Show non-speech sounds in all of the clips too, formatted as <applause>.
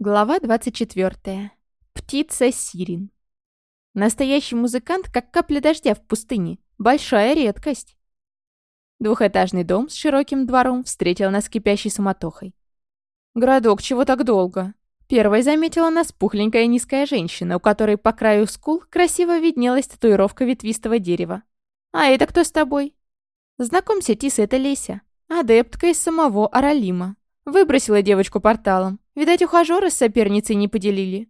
Глава 24. Птица Сирин. Настоящий музыкант, как капля дождя в пустыне. Большая редкость. Двухэтажный дом с широким двором встретил нас кипящей суматохой. «Городок, чего так долго?» Первой заметила нас пухленькая низкая женщина, у которой по краю скул красиво виднелась татуировка ветвистого дерева. «А это кто с тобой?» «Знакомься, Тис, это Леся. Адептка из самого Аралима. Выбросила девочку порталом. Видать, ухажёры с соперницей не поделили.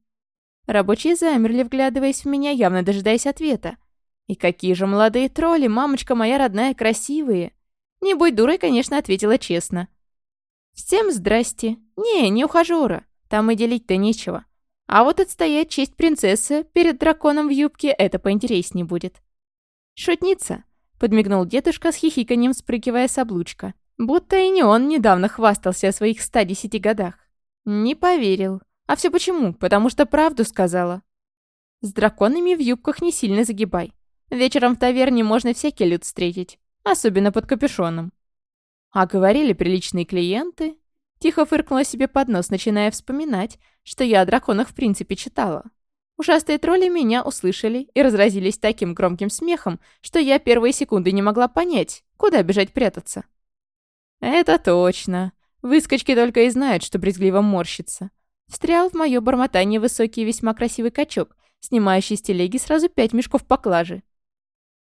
Рабочие замерли, вглядываясь в меня, явно дожидаясь ответа. И какие же молодые тролли, мамочка моя родная, красивые. Не будь дурой, конечно, ответила честно. Всем здрасте. Не, не ухажёра. Там и делить-то нечего. А вот отстоять честь принцессы перед драконом в юбке это поинтереснее будет. Шутница, подмигнул дедушка с хихиканием, спрыгивая с облучка. Будто и не он недавно хвастался о своих 110 годах. Не поверил. А все почему? Потому что правду сказала. С драконами в юбках не сильно загибай. Вечером в таверне можно всякий люд встретить. Особенно под капюшоном. А говорили приличные клиенты. Тихо фыркнула себе под нос, начиная вспоминать, что я о драконах в принципе читала. Ужастые тролли меня услышали и разразились таким громким смехом, что я первые секунды не могла понять, куда бежать прятаться. «Это точно», Выскочки только и знают, что брезгливо морщится. Встрял в мое бормотание высокий и весьма красивый качок, снимающий с телеги сразу пять мешков поклажи.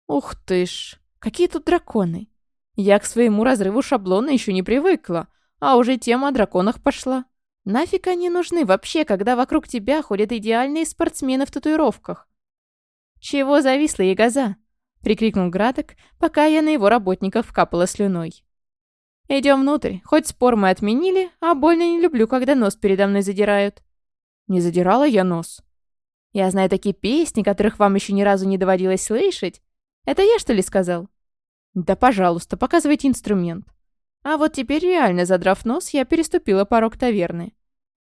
Ух ты ж, какие тут драконы. Я к своему разрыву шаблона еще не привыкла, а уже тема о драконах пошла. Нафиг они нужны вообще, когда вокруг тебя ходят идеальные спортсмены в татуировках? «Чего зависла, ягоза?» — прикрикнул Градок, пока я на его работников капала слюной. «Идем внутрь. Хоть спор мы отменили, а больно не люблю, когда нос передо мной задирают». «Не задирала я нос». «Я знаю такие песни, которых вам еще ни разу не доводилось слышать. Это я, что ли, сказал?» «Да, пожалуйста, показывайте инструмент». А вот теперь, реально задрав нос, я переступила порог таверны.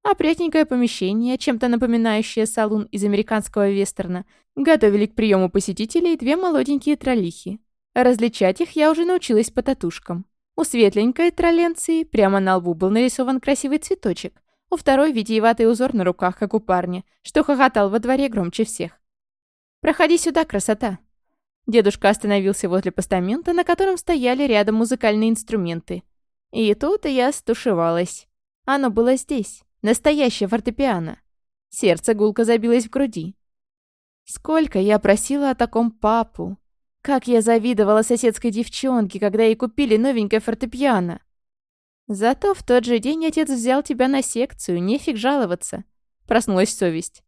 Опрятненькое помещение, чем-то напоминающее салун из американского вестерна, готовили к приему посетителей две молоденькие троллихи. Различать их я уже научилась по татушкам. У светленькой троленции прямо на лбу был нарисован красивый цветочек, у второй витиеватый узор на руках, как у парня, что хохотал во дворе громче всех. «Проходи сюда, красота!» Дедушка остановился возле постамента, на котором стояли рядом музыкальные инструменты. И тут я стушевалась. Оно было здесь. Настоящее фортепиано. Сердце гулко забилось в груди. Сколько я просила о таком папу. Как я завидовала соседской девчонке, когда ей купили новенькое фортепиано. Зато в тот же день отец взял тебя на секцию, нефиг жаловаться. Проснулась совесть.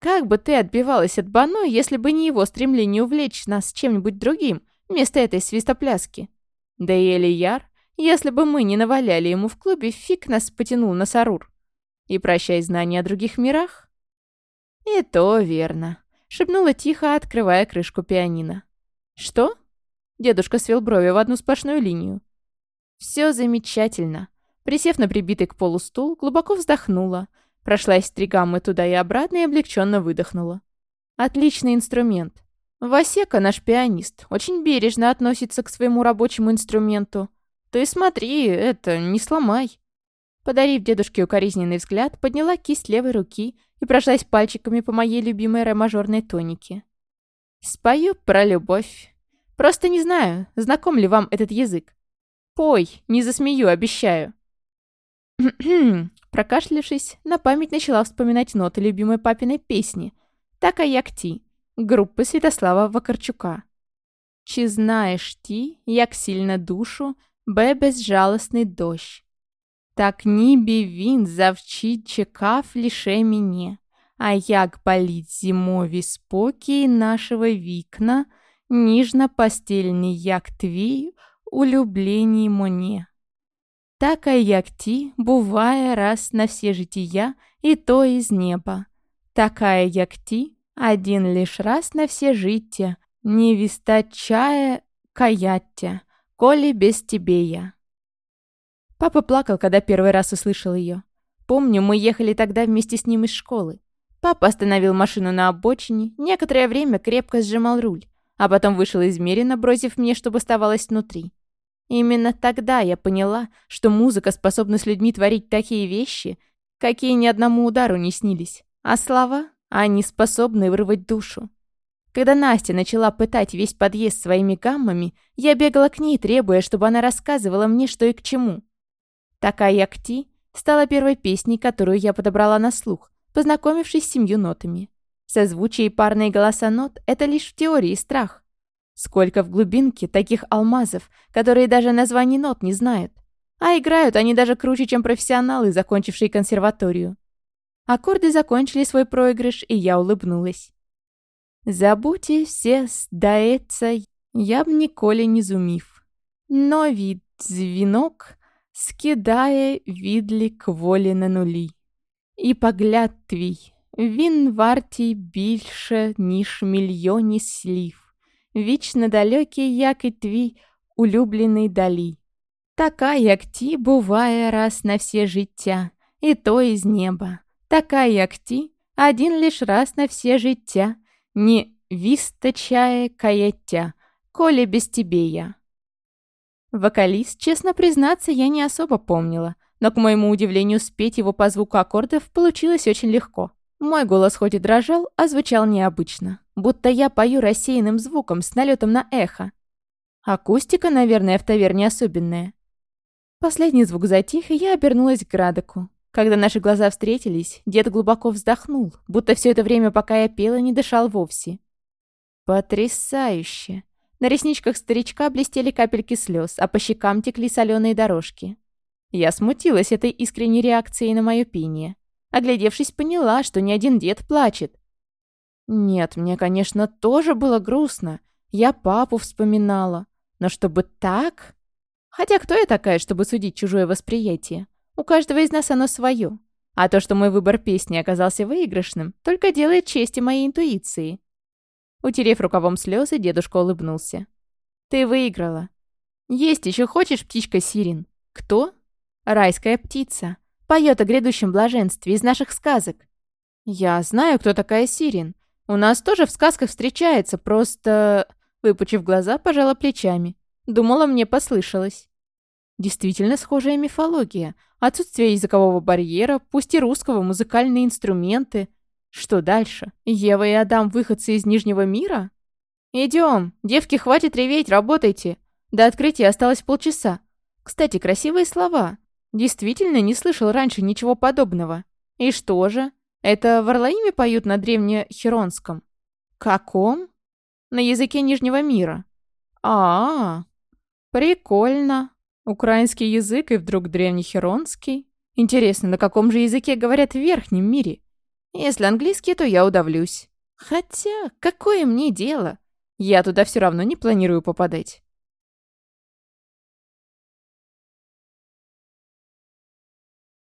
Как бы ты отбивалась от Бано, если бы не его стремление увлечь нас чем-нибудь другим, вместо этой свистопляски? Да и Элияр, если бы мы не наваляли ему в клубе, фиг нас потянул на Сарур. И прощай знания о других мирах. И то верно. Шепнула тихо, открывая крышку пианино. «Что?» Дедушка свел брови в одну сплошную линию. «Все замечательно». Присев на прибитый к полу стул, глубоко вздохнула, прошлась три гаммы туда и обратно и облегченно выдохнула. «Отличный инструмент. Васека наш пианист, очень бережно относится к своему рабочему инструменту. Ты смотри, это, не сломай». Подарив дедушке укоризненный взгляд, подняла кисть левой руки и прошлась пальчиками по моей любимой ре-мажорной тонике. Спою про любовь. Просто не знаю, знаком ли вам этот язык. Пой, не засмею, обещаю. <clears throat> Прокашлявшись, на память начала вспоминать ноты любимой папиной песни «Так а як ти» группы Святослава Вакарчука. «Чи знаешь ти, як сильно душу, бе безжалостний дощ? Так нібі він завчить чекав лише мене. А як болить зимові спокій нашого вікна, ніжно постільний, як твій, улюблені моне. Така, як ті, буває раз на все життя, і то із неба. Такая, як ті, один лишь раз на все життя, не вистачає каяття, коли без тебе я. Папа плакал, когда первый раз услышал ее. Помню, мы ехали тогда вместе с ним из школы. Папа остановил машину на обочине, некоторое время крепко сжимал руль, а потом вышел из бросив мне, чтобы оставалось внутри. Именно тогда я поняла, что музыка способна с людьми творить такие вещи, какие ни одному удару не снились. А слова, они способны вырвать душу. Когда Настя начала пытать весь подъезд своими гаммами, я бегала к ней, требуя, чтобы она рассказывала мне, что и к чему. Такая Акти стала первой песней, которую я подобрала на слух, познакомившись с семью нотами. Созвучие и парные голоса нот — это лишь в теории страх. Сколько в глубинке таких алмазов, которые даже названий нот не знают. А играют они даже круче, чем профессионалы, закончившие консерваторию. Аккорды закончили свой проигрыш, и я улыбнулась. Забудьте все здається, я б ніколи не зумів. Но від дзвінок скидає відлік волі на нулі. І погляд твій, він вартий більше, ніж мільйоні слів. Вічно далекий, як і твій улюблений далі. Така, як ті, буває раз на все життя, і то із неба. Така, як ті, один лиш раз на все життя — не вистачає каяття, коли без тебе я. Вокалист, честно признаться, я не особо помнила, но, к моему удивлению, спеть его по звуку аккордов получилось очень легко. Мой голос хоть и дрожал, а звучал необычно. Будто я пою рассеянным звуком с налетом на эхо. Акустика, наверное, в таверне особенная. Последний звук затих, и я обернулась к Градоку. Когда наши глаза встретились, дед глубоко вздохнул, будто все это время, пока я пела, не дышал вовсе. «Потрясающе!» На ресничках старичка блестели капельки слез, а по щекам текли соленые дорожки. Я смутилась этой искренней реакцией на мое пение. Оглядевшись, поняла, что ни один дед плачет. Нет, мне, конечно, тоже было грустно. Я папу вспоминала. Но чтобы так... Хотя кто я такая, чтобы судить чужое восприятие? У каждого из нас оно свое. А то, что мой выбор песни оказался выигрышным, только делает честь и моей интуиции. Утерев рукавом слезы, дедушка улыбнулся. «Ты выиграла. Есть еще хочешь, птичка Сирин?» «Кто?» Райская птица. Поет о грядущем блаженстве из наших сказок. Я знаю, кто такая Сирин. У нас тоже в сказках встречается, просто...» Выпучив глаза, пожала плечами. Думала, мне послышалось. Действительно схожая мифология. Отсутствие языкового барьера, пусть и русского, музыкальные инструменты. Что дальше? Ева и Адам выходцы из Нижнего мира? «Идем. Девки, хватит реветь, работайте. До открытия осталось полчаса. Кстати, красивые слова. Действительно, не слышал раньше ничего подобного. И что же? Это в Орлаиме поют на древнехеронском? Каком? На языке Нижнего мира. а а, -а. Прикольно. Украинский язык и вдруг древнехеронский. Интересно, на каком же языке говорят в Верхнем мире? Если английский, то я удавлюсь. Хотя, какое мне дело? Я туда все равно не планирую попадать.